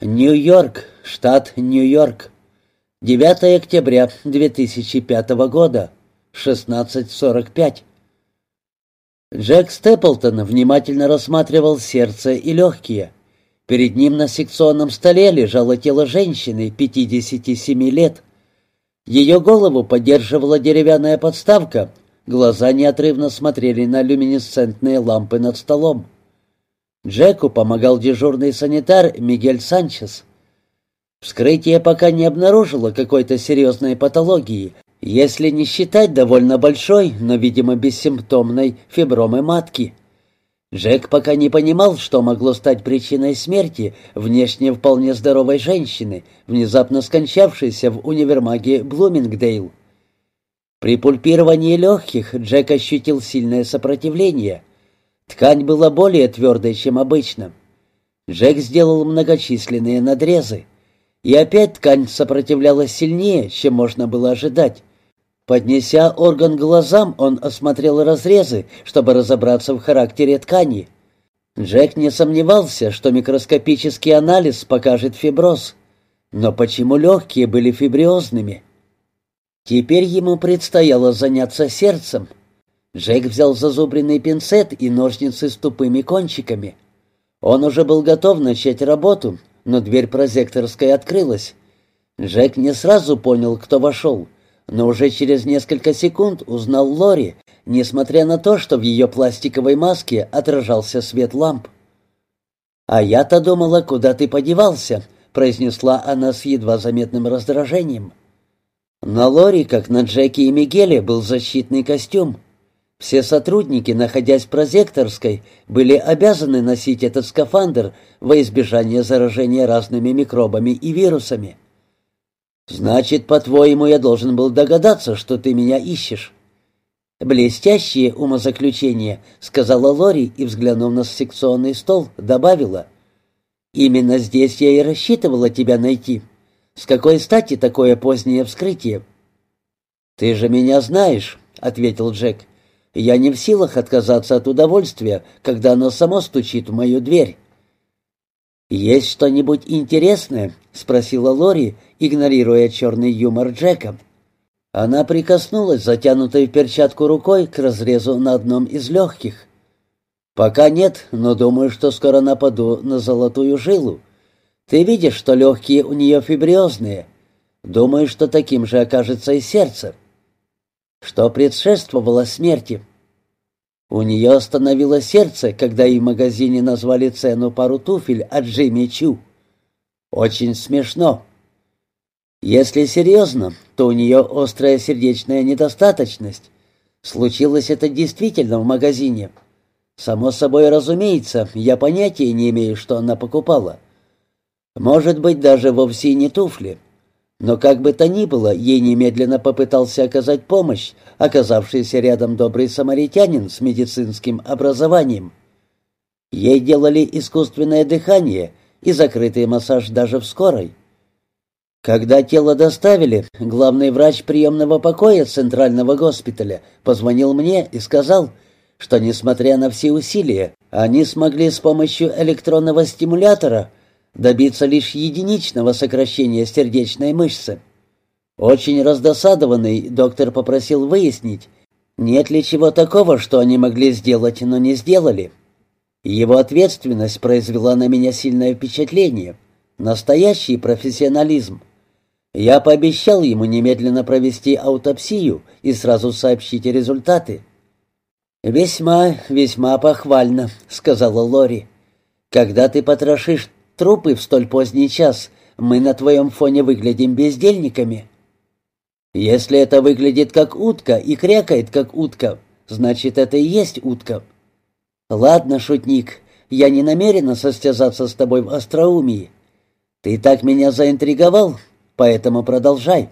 Нью-Йорк, штат Нью-Йорк. 9 октября 2005 года, 16.45. Джек Степлтон внимательно рассматривал сердце и легкие. Перед ним на секционном столе лежало тело женщины 57 лет. Ее голову поддерживала деревянная подставка, глаза неотрывно смотрели на люминесцентные лампы над столом. Джеку помогал дежурный санитар Мигель Санчес. Вскрытие пока не обнаружило какой-то серьезной патологии, если не считать довольно большой, но, видимо, бессимптомной фибромы матки. Джек пока не понимал, что могло стать причиной смерти внешне вполне здоровой женщины, внезапно скончавшейся в универмаге Блумингдейл. При пульпировании легких Джек ощутил сильное сопротивление — Ткань была более твердой, чем обычно. Джек сделал многочисленные надрезы. И опять ткань сопротивлялась сильнее, чем можно было ожидать. Поднеся орган глазам, он осмотрел разрезы, чтобы разобраться в характере ткани. Джек не сомневался, что микроскопический анализ покажет фиброз. Но почему легкие были фибриозными? Теперь ему предстояло заняться сердцем. Джек взял зазубренный пинцет и ножницы с тупыми кончиками. Он уже был готов начать работу, но дверь прозекторской открылась. Джек не сразу понял, кто вошел, но уже через несколько секунд узнал Лори, несмотря на то, что в ее пластиковой маске отражался свет ламп. «А я-то думала, куда ты подевался», — произнесла она с едва заметным раздражением. На Лори, как на Джеке и Мигеле, был защитный костюм. Все сотрудники, находясь в прозекторской, были обязаны носить этот скафандр во избежание заражения разными микробами и вирусами. «Значит, по-твоему, я должен был догадаться, что ты меня ищешь?» «Блестящее умозаключение», — сказала Лори и, взглянув на секционный стол, добавила. «Именно здесь я и рассчитывала тебя найти. С какой стати такое позднее вскрытие?» «Ты же меня знаешь», — ответил Джек. Я не в силах отказаться от удовольствия, когда оно само стучит в мою дверь. «Есть что-нибудь интересное?» — спросила Лори, игнорируя черный юмор Джека. Она прикоснулась затянутой в перчатку рукой к разрезу на одном из легких. «Пока нет, но думаю, что скоро нападу на золотую жилу. Ты видишь, что легкие у нее фибриозные. Думаю, что таким же окажется и сердце» что предшествовало смерти. У нее остановилось сердце, когда ей в магазине назвали цену пару туфель от Джимми Чу. Очень смешно. Если серьезно, то у нее острая сердечная недостаточность. Случилось это действительно в магазине. Само собой разумеется, я понятия не имею, что она покупала. Может быть, даже вовсе не туфли. Но как бы то ни было, ей немедленно попытался оказать помощь, оказавшийся рядом добрый самаритянин с медицинским образованием. Ей делали искусственное дыхание и закрытый массаж даже в скорой. Когда тело доставили, главный врач приемного покоя Центрального госпиталя позвонил мне и сказал, что, несмотря на все усилия, они смогли с помощью электронного стимулятора – добиться лишь единичного сокращения сердечной мышцы. Очень раздосадованный доктор попросил выяснить, нет ли чего такого, что они могли сделать, но не сделали. Его ответственность произвела на меня сильное впечатление. Настоящий профессионализм. Я пообещал ему немедленно провести аутопсию и сразу сообщить результаты. «Весьма, весьма похвально», — сказала Лори. «Когда ты потрошишь трупы в столь поздний час, мы на твоем фоне выглядим бездельниками. Если это выглядит как утка и крякает как утка, значит, это и есть утка. Ладно, шутник, я не намерена состязаться с тобой в остроумии. Ты так меня заинтриговал, поэтому продолжай.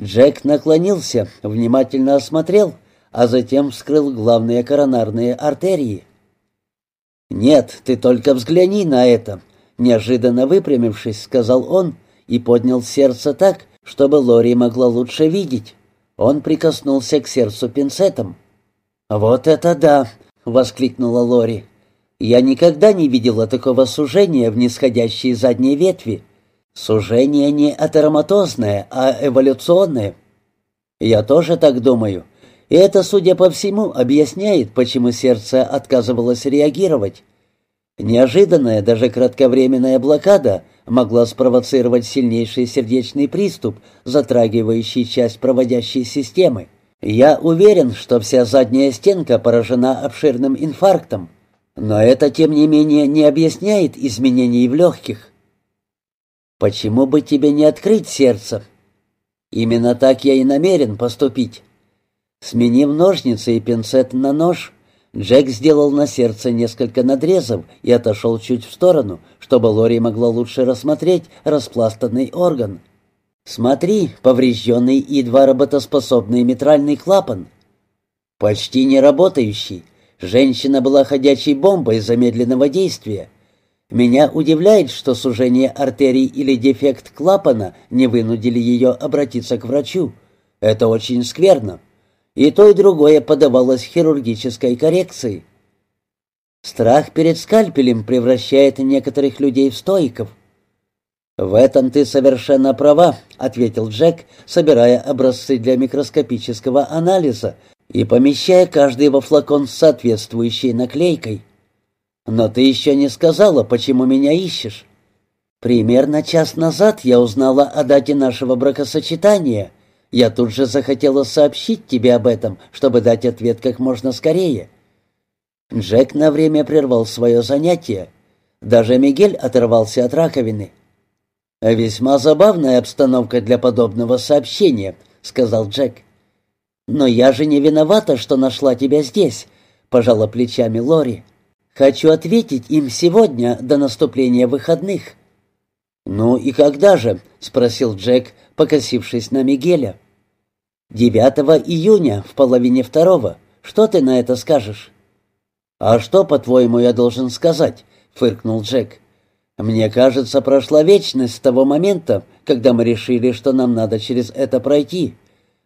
Джек наклонился, внимательно осмотрел, а затем вскрыл главные коронарные артерии. «Нет, ты только взгляни на это», — неожиданно выпрямившись, сказал он и поднял сердце так, чтобы Лори могла лучше видеть. Он прикоснулся к сердцу пинцетом. «Вот это да!» — воскликнула Лори. Я никогда не видела такого сужения в нисходящие задние ветви. Сужение не атероматозное, а эволюционное. Я тоже так думаю. И это, судя по всему, объясняет, почему сердце отказывалось реагировать. Неожиданная, даже кратковременная блокада могла спровоцировать сильнейший сердечный приступ, затрагивающий часть проводящей системы. Я уверен, что вся задняя стенка поражена обширным инфарктом. Но это, тем не менее, не объясняет изменений в легких. Почему бы тебе не открыть сердце? Именно так я и намерен поступить. Сменив ножницы и пинцет на нож, Джек сделал на сердце несколько надрезов и отошел чуть в сторону, чтобы Лори могла лучше рассмотреть распластанный орган. «Смотри, поврежденный и едва работоспособный митральный клапан. Почти не работающий, Женщина была ходячей бомбой замедленного действия. Меня удивляет, что сужение артерий или дефект клапана не вынудили ее обратиться к врачу. Это очень скверно. И то, и другое подавалось хирургической коррекции. Страх перед скальпелем превращает некоторых людей в стоиков. «В этом ты совершенно права», — ответил Джек, собирая образцы для микроскопического анализа, и помещая каждый во флакон с соответствующей наклейкой. «Но ты еще не сказала, почему меня ищешь?» «Примерно час назад я узнала о дате нашего бракосочетания. Я тут же захотела сообщить тебе об этом, чтобы дать ответ как можно скорее». Джек на время прервал свое занятие. Даже Мигель оторвался от раковины. «Весьма забавная обстановка для подобного сообщения», — сказал Джек. «Но я же не виновата, что нашла тебя здесь», — пожала плечами Лори. «Хочу ответить им сегодня, до наступления выходных». «Ну и когда же?» — спросил Джек, покосившись на Мигеля. «Девятого июня, в половине второго. Что ты на это скажешь?» «А что, по-твоему, я должен сказать?» — фыркнул Джек. «Мне кажется, прошла вечность с того момента, когда мы решили, что нам надо через это пройти.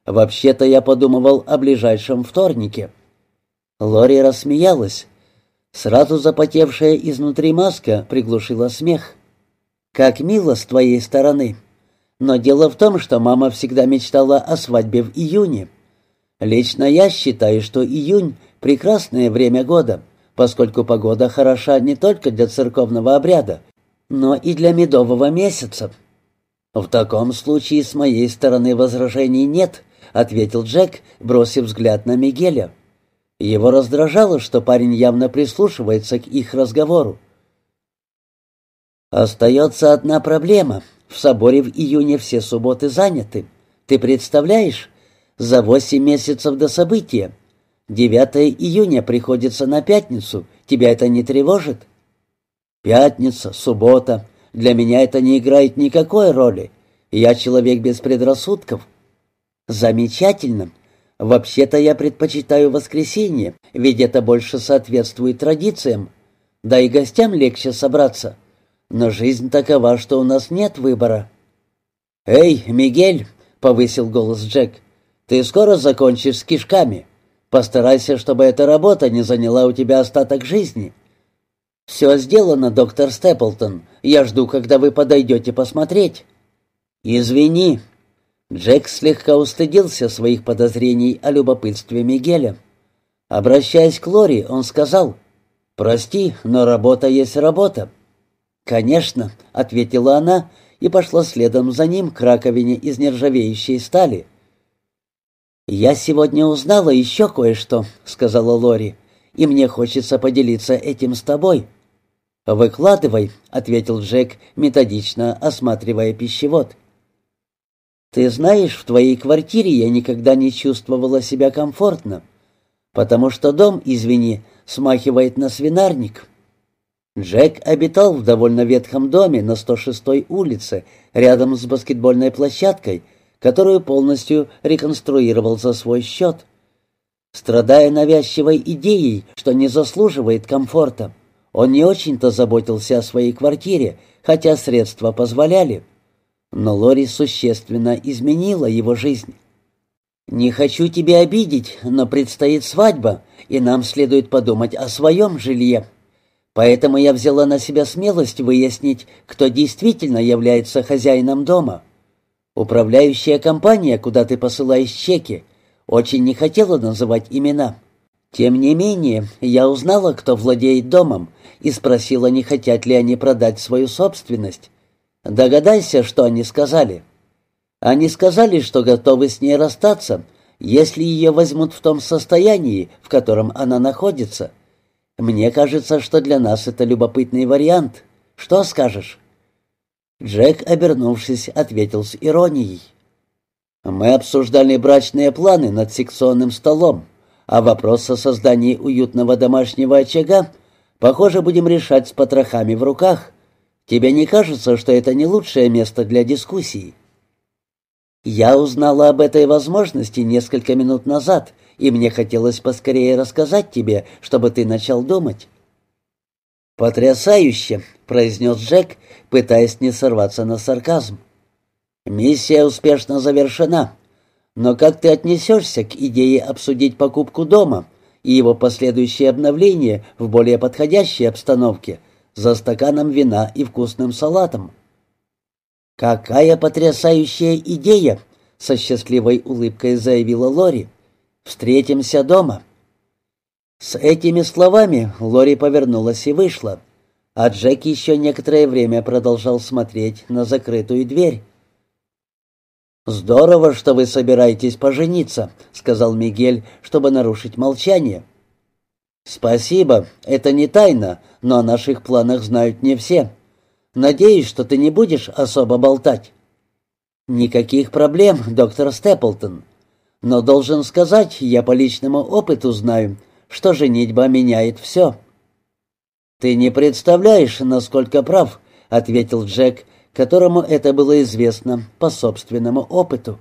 Вообще-то я подумывал о ближайшем вторнике». Лори рассмеялась. Сразу запотевшая изнутри маска приглушила смех. «Как мило с твоей стороны. Но дело в том, что мама всегда мечтала о свадьбе в июне. Лично я считаю, что июнь — прекрасное время года, поскольку погода хороша не только для церковного обряда, но и для медового месяца. В таком случае с моей стороны возражений нет», — ответил Джек, бросив взгляд на Мигеля. Его раздражало, что парень явно прислушивается к их разговору. «Остается одна проблема. В соборе в июне все субботы заняты. Ты представляешь? За восемь месяцев до события. 9 июня приходится на пятницу. Тебя это не тревожит?» «Пятница, суббота. Для меня это не играет никакой роли. Я человек без предрассудков. «Замечательно. Вообще-то я предпочитаю воскресенье, ведь это больше соответствует традициям. Да и гостям легче собраться. Но жизнь такова, что у нас нет выбора». «Эй, Мигель!» — повысил голос Джек. «Ты скоро закончишь с кишками. Постарайся, чтобы эта работа не заняла у тебя остаток жизни». «Все сделано, доктор Степлтон. Я жду, когда вы подойдете посмотреть». «Извини», Джек слегка устыдился своих подозрений о любопытстве Мигеля. Обращаясь к Лори, он сказал, «Прости, но работа есть работа». «Конечно», — ответила она и пошла следом за ним к раковине из нержавеющей стали. «Я сегодня узнала еще кое-что», — сказала Лори, «и мне хочется поделиться этим с тобой». «Выкладывай», — ответил Джек, методично осматривая пищевод. Ты знаешь, в твоей квартире я никогда не чувствовала себя комфортно, потому что дом, извини, смахивает на свинарник. Джек обитал в довольно ветхом доме на 106-й улице, рядом с баскетбольной площадкой, которую полностью реконструировал за свой счет. Страдая навязчивой идеей, что не заслуживает комфорта, он не очень-то заботился о своей квартире, хотя средства позволяли но Лори существенно изменила его жизнь. «Не хочу тебя обидеть, но предстоит свадьба, и нам следует подумать о своем жилье. Поэтому я взяла на себя смелость выяснить, кто действительно является хозяином дома. Управляющая компания, куда ты посылаешь чеки, очень не хотела называть имена. Тем не менее, я узнала, кто владеет домом, и спросила, не хотят ли они продать свою собственность. Догадайся, что они сказали. Они сказали, что готовы с ней расстаться, если ее возьмут в том состоянии, в котором она находится. Мне кажется, что для нас это любопытный вариант. Что скажешь?» Джек, обернувшись, ответил с иронией. «Мы обсуждали брачные планы над секционным столом, а вопрос о создании уютного домашнего очага, похоже, будем решать с потрохами в руках. Тебе не кажется, что это не лучшее место для дискуссии?» «Я узнала об этой возможности несколько минут назад и мне хотелось поскорее рассказать тебе, чтобы ты начал думать». «Потрясающе!» — произнес Джек, пытаясь не сорваться на сарказм. «Миссия успешно завершена. Но как ты отнесешься к идее обсудить покупку дома и его последующее обновление в более подходящей обстановке за стаканом вина и вкусным салатом?» «Какая потрясающая идея!» — со счастливой улыбкой заявила Лори. Встретимся дома». С этими словами Лори повернулась и вышла, а Джек еще некоторое время продолжал смотреть на закрытую дверь. «Здорово, что вы собираетесь пожениться», — сказал Мигель, чтобы нарушить молчание. «Спасибо, это не тайна, но о наших планах знают не все. Надеюсь, что ты не будешь особо болтать». «Никаких проблем, доктор Степлтон. Но должен сказать, я по личному опыту знаю, что женитьба меняет все». «Ты не представляешь, насколько прав», — ответил Джек, которому это было известно по собственному опыту.